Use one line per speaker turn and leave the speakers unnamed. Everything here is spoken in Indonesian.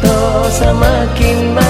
cinta semakin